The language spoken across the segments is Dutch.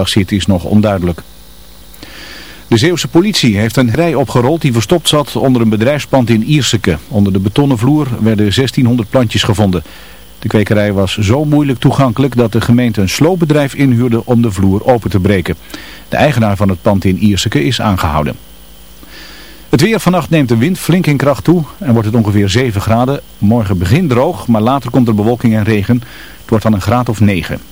zit is nog onduidelijk. De Zeeuwse politie heeft een rij opgerold die verstopt zat onder een bedrijfspand in Ierseke. Onder de betonnen vloer werden 1600 plantjes gevonden. De kwekerij was zo moeilijk toegankelijk dat de gemeente een sloopbedrijf inhuurde om de vloer open te breken. De eigenaar van het pand in Ierseke is aangehouden. Het weer vannacht neemt de wind flink in kracht toe en wordt het ongeveer 7 graden. Morgen begint droog, maar later komt er bewolking en regen. Het wordt dan een graad of 9.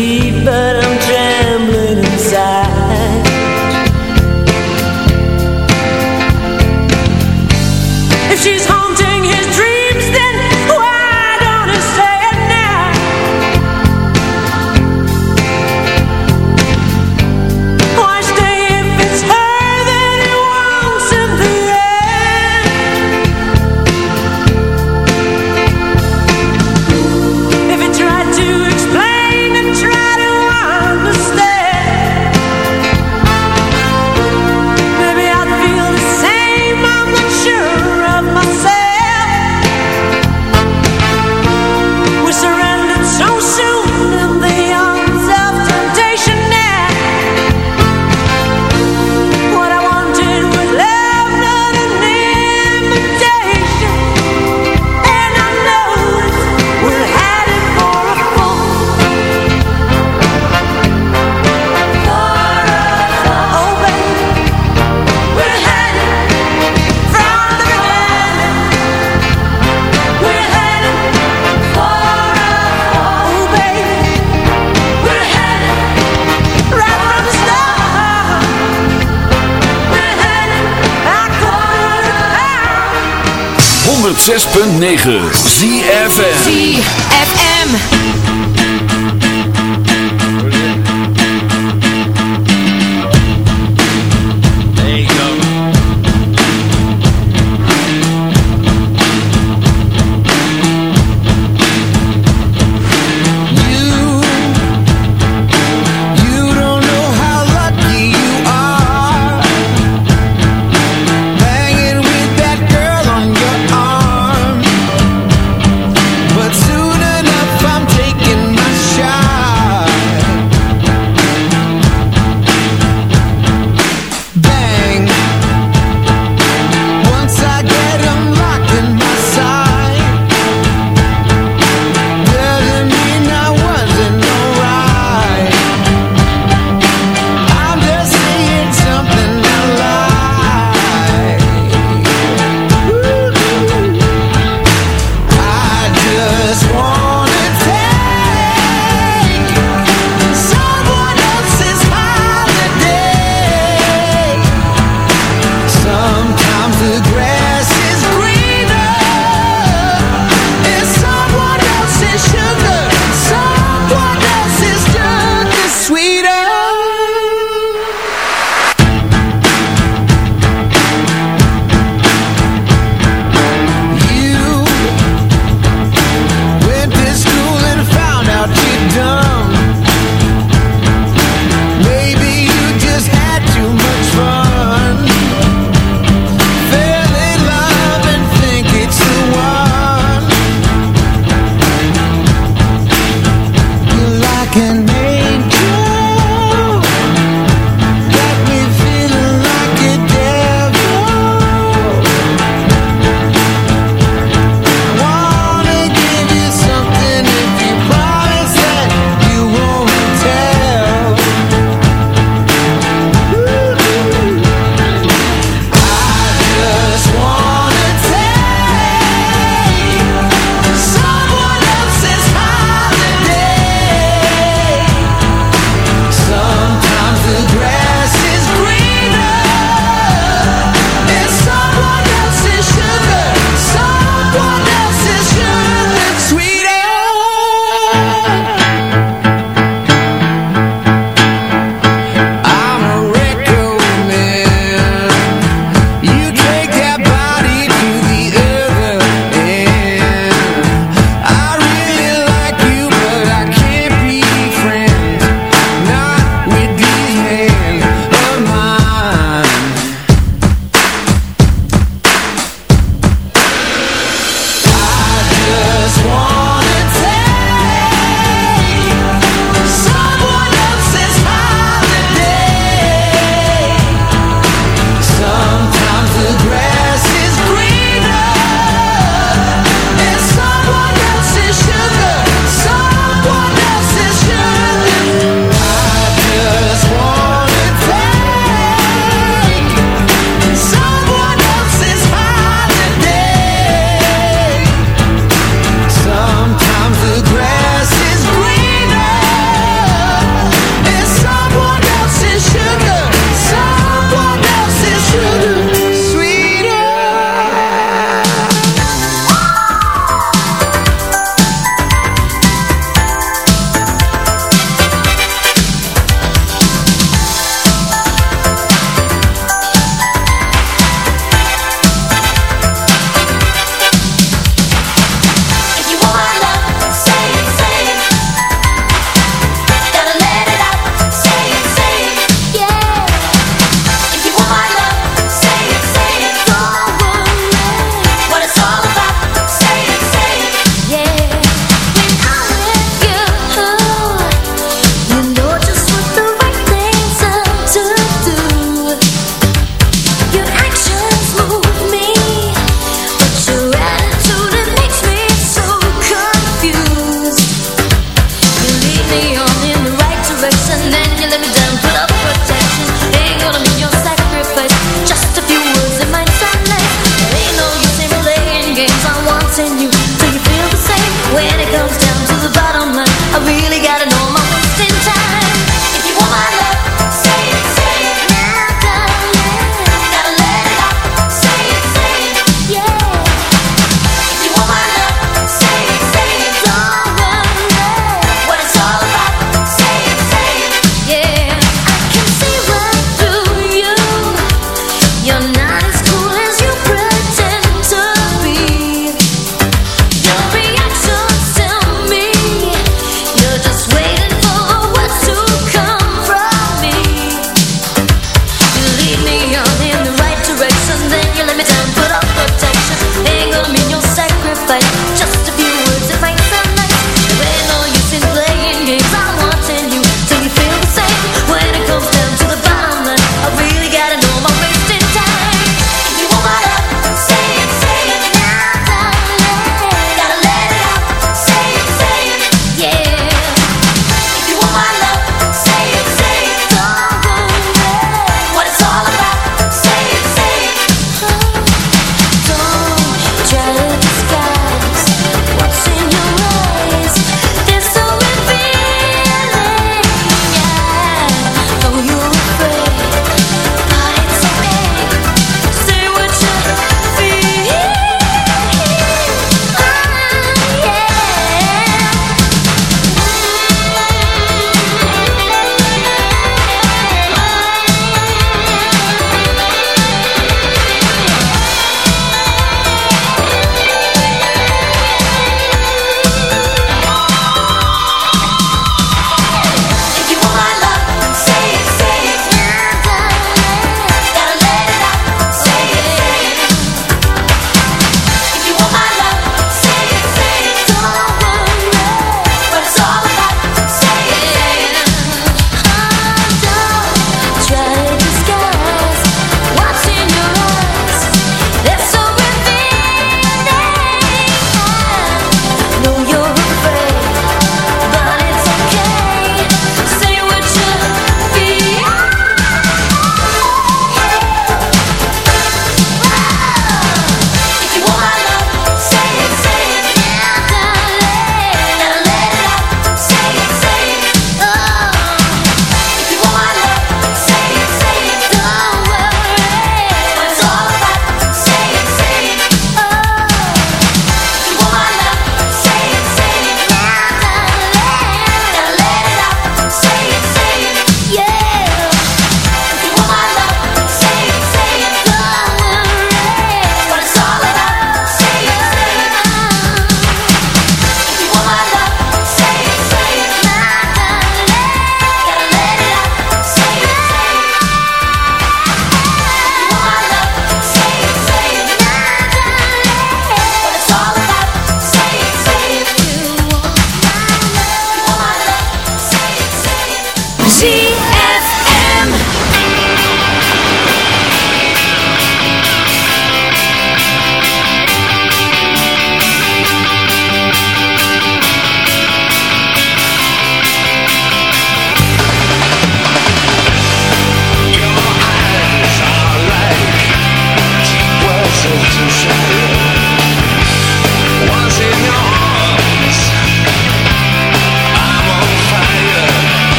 106.9 ZFM ZFM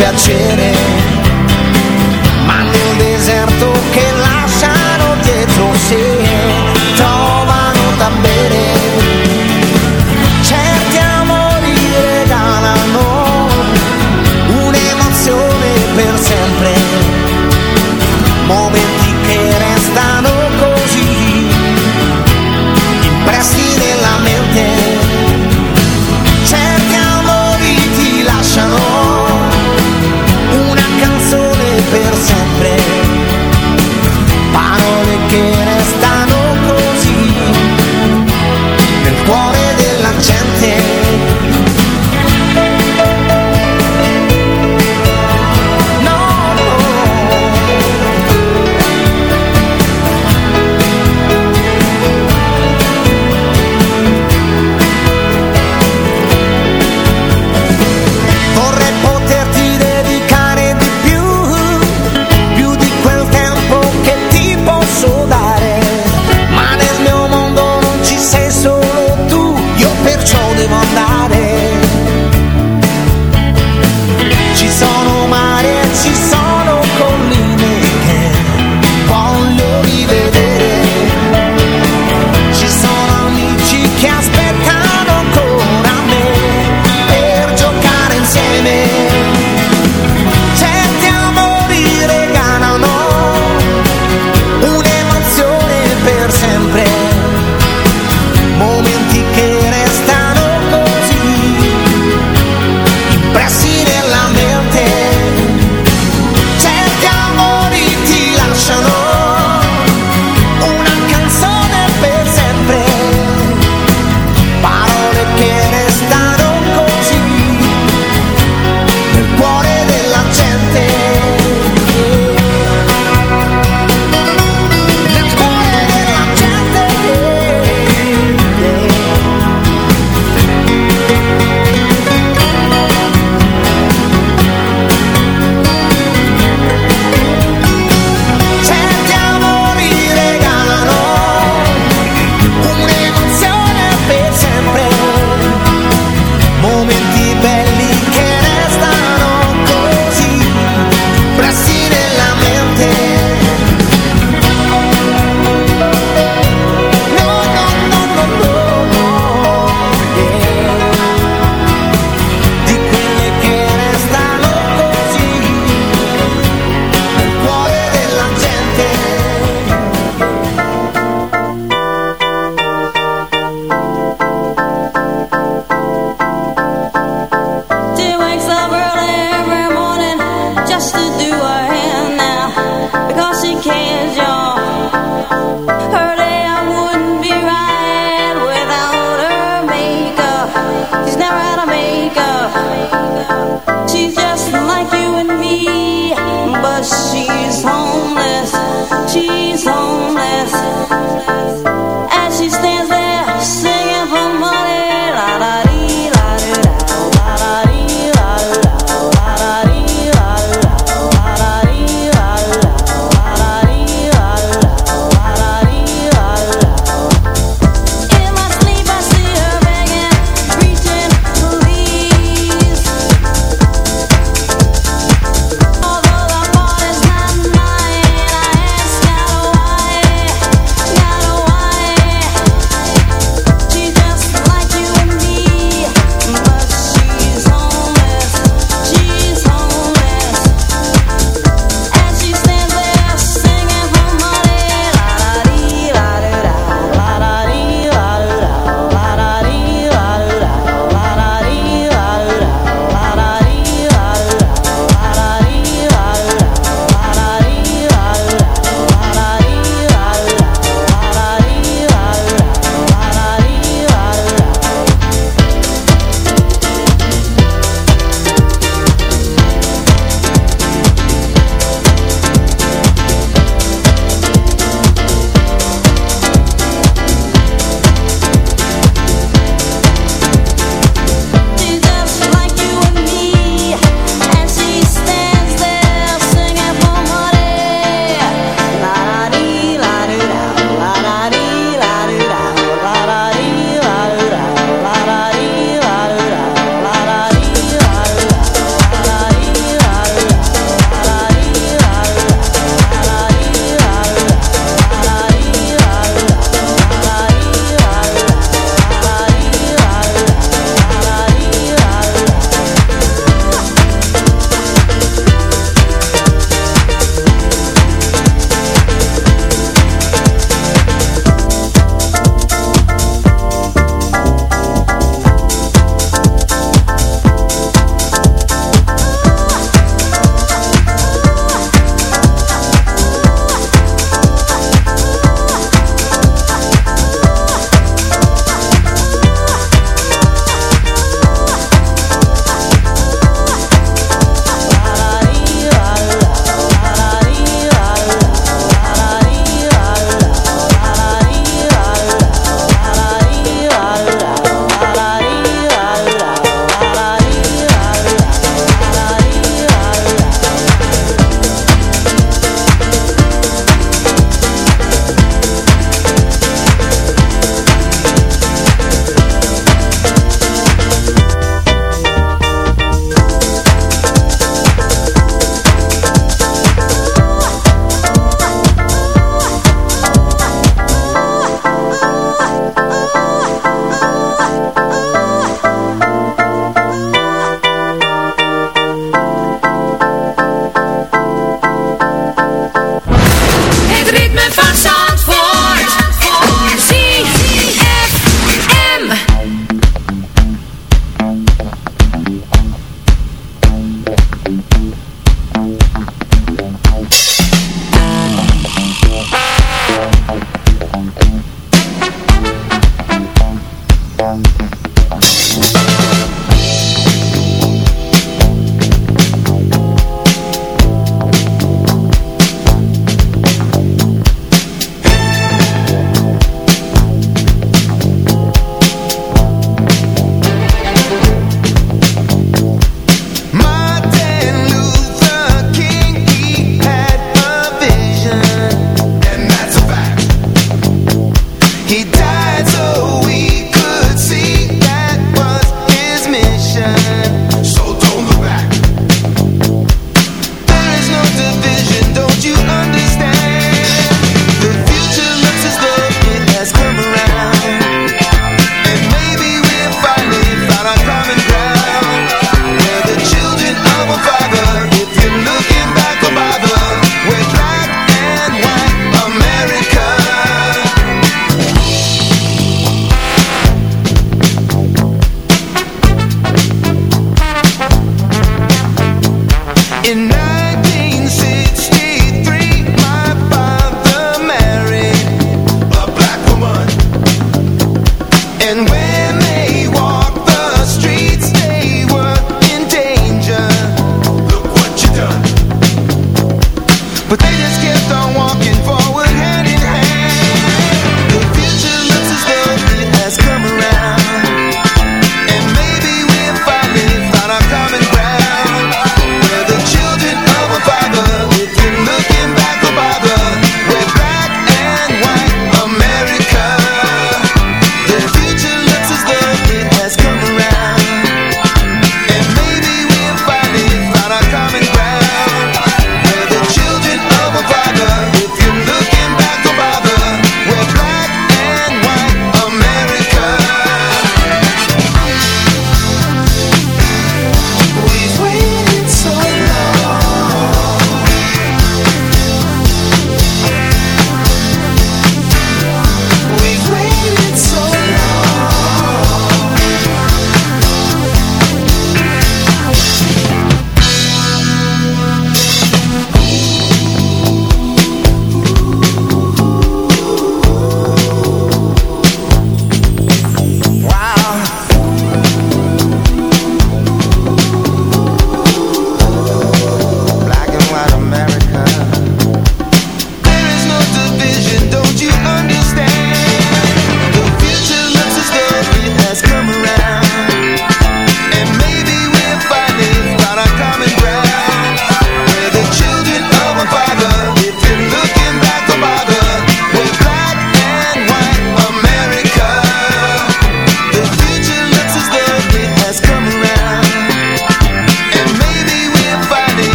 piacere.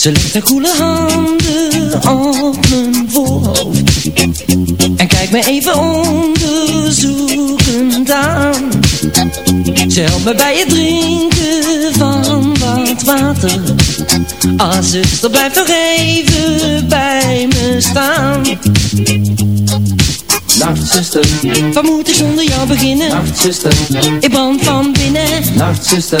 Ze legt haar koele handen op mijn voorhoofd. En kijkt me even onderzoekend aan. Ze helpt me bij het drinken van wat water. Ah zuster blijf nog even bij me staan. Nachtzuster, Wat moet ik zonder jou beginnen? nachtzuster, Ik brand van binnen. Nachtzuster,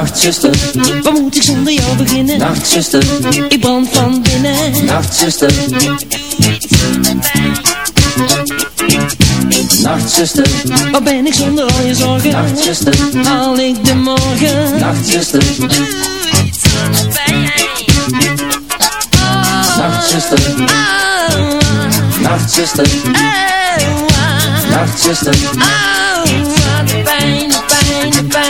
nachtzuster, Wat moet ik zonder jou beginnen? nachtzuster, Ik brand van binnen nachtzuster, nachtzuster, Wat ben ik zonder al je zorgen? nachtzuster, Haal ik de morgen? nachtzuster, nachtzuster, nachtzuster, nachtzuster, Oh, wat de pijn, de pijn, de pijn, de pijn.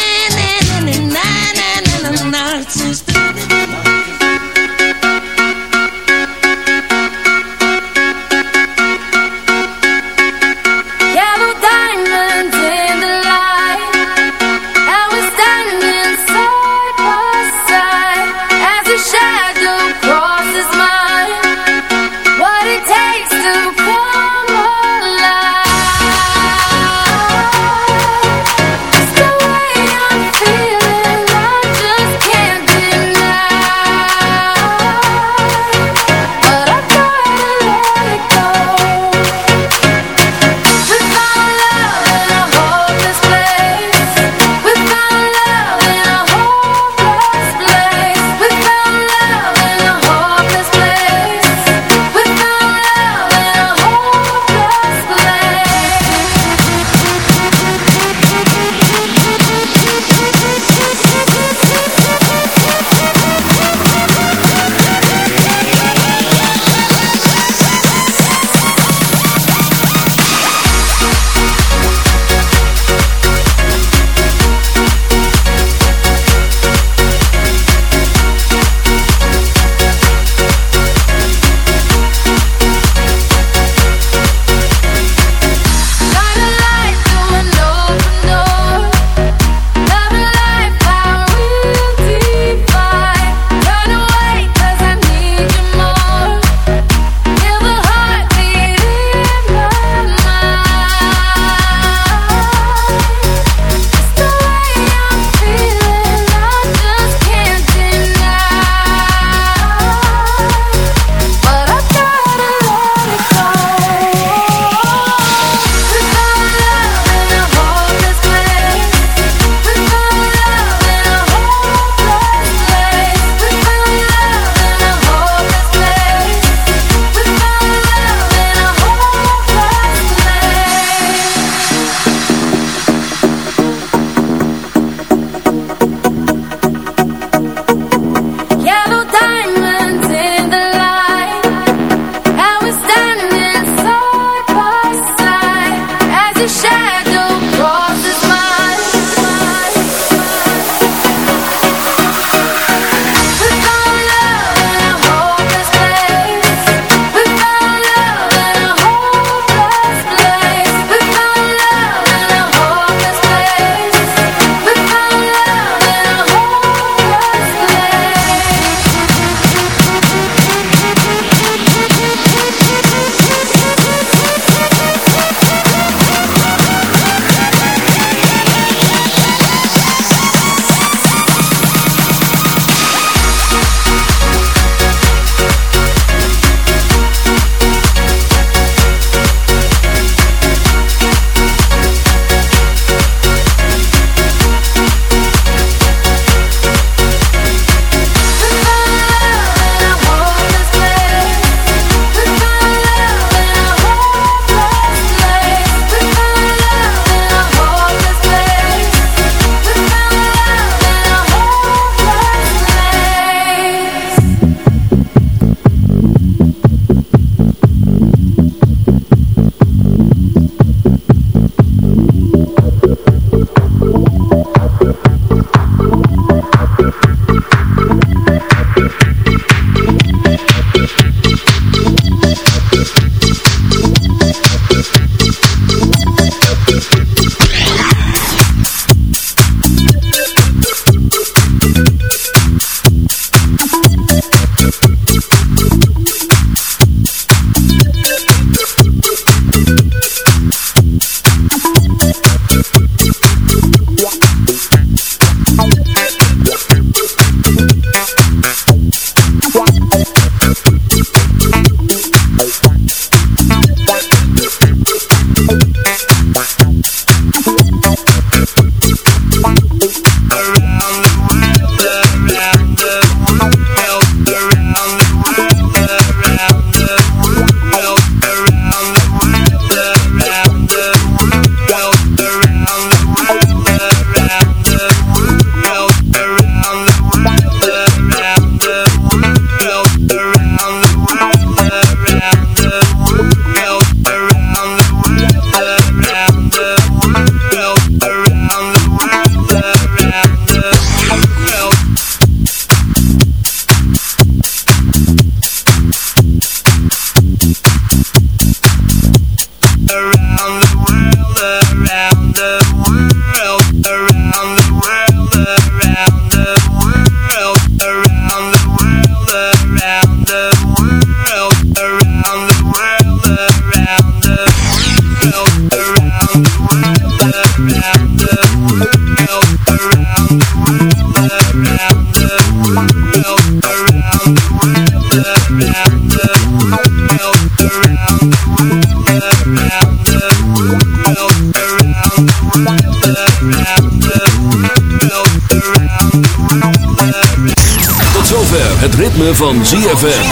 Het ritme van ZFM.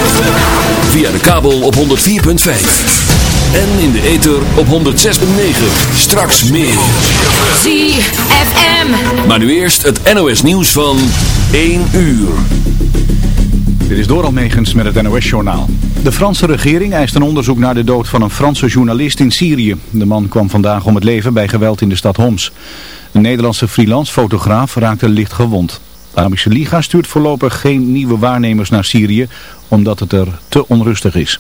Via de kabel op 104.5. En in de ether op 106.9. Straks meer. ZFM. Maar nu eerst het NOS nieuws van 1 uur. Dit is Doral Megens met het NOS-journaal. De Franse regering eist een onderzoek naar de dood van een Franse journalist in Syrië. De man kwam vandaag om het leven bij geweld in de stad Homs. Een Nederlandse freelance fotograaf raakte licht gewond. De Arabische Liga stuurt voorlopig geen nieuwe waarnemers naar Syrië, omdat het er te onrustig is.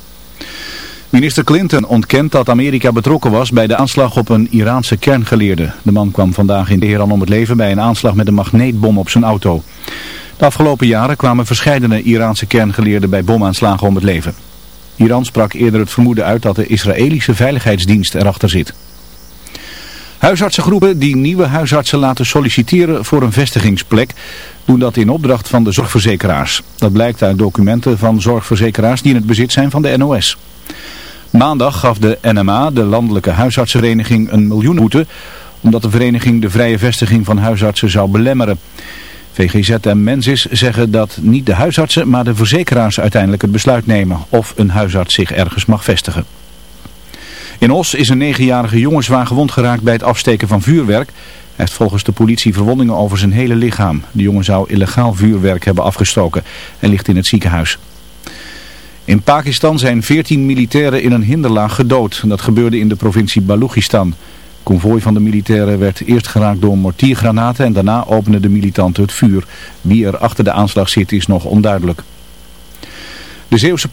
Minister Clinton ontkent dat Amerika betrokken was bij de aanslag op een Iraanse kerngeleerde. De man kwam vandaag in Teheran om het leven bij een aanslag met een magneetbom op zijn auto. De afgelopen jaren kwamen verscheidene Iraanse kerngeleerden bij bomaanslagen om het leven. Iran sprak eerder het vermoeden uit dat de Israëlische veiligheidsdienst erachter zit. Huisartsengroepen die nieuwe huisartsen laten solliciteren voor een vestigingsplek doen dat in opdracht van de zorgverzekeraars. Dat blijkt uit documenten van zorgverzekeraars die in het bezit zijn van de NOS. Maandag gaf de NMA, de Landelijke Huisartsenvereniging, een miljoenenboete omdat de vereniging de vrije vestiging van huisartsen zou belemmeren. VGZ en Mensis zeggen dat niet de huisartsen, maar de verzekeraars uiteindelijk het besluit nemen of een huisarts zich ergens mag vestigen. In Os is een negenjarige jongen zwaar gewond geraakt bij het afsteken van vuurwerk. Hij heeft volgens de politie verwondingen over zijn hele lichaam. De jongen zou illegaal vuurwerk hebben afgestoken en ligt in het ziekenhuis. In Pakistan zijn 14 militairen in een hinderlaag gedood. Dat gebeurde in de provincie Balochistan. Het konvooi van de militairen werd eerst geraakt door mortiergranaten en daarna openden de militanten het vuur. Wie er achter de aanslag zit is nog onduidelijk. De Zeeuwse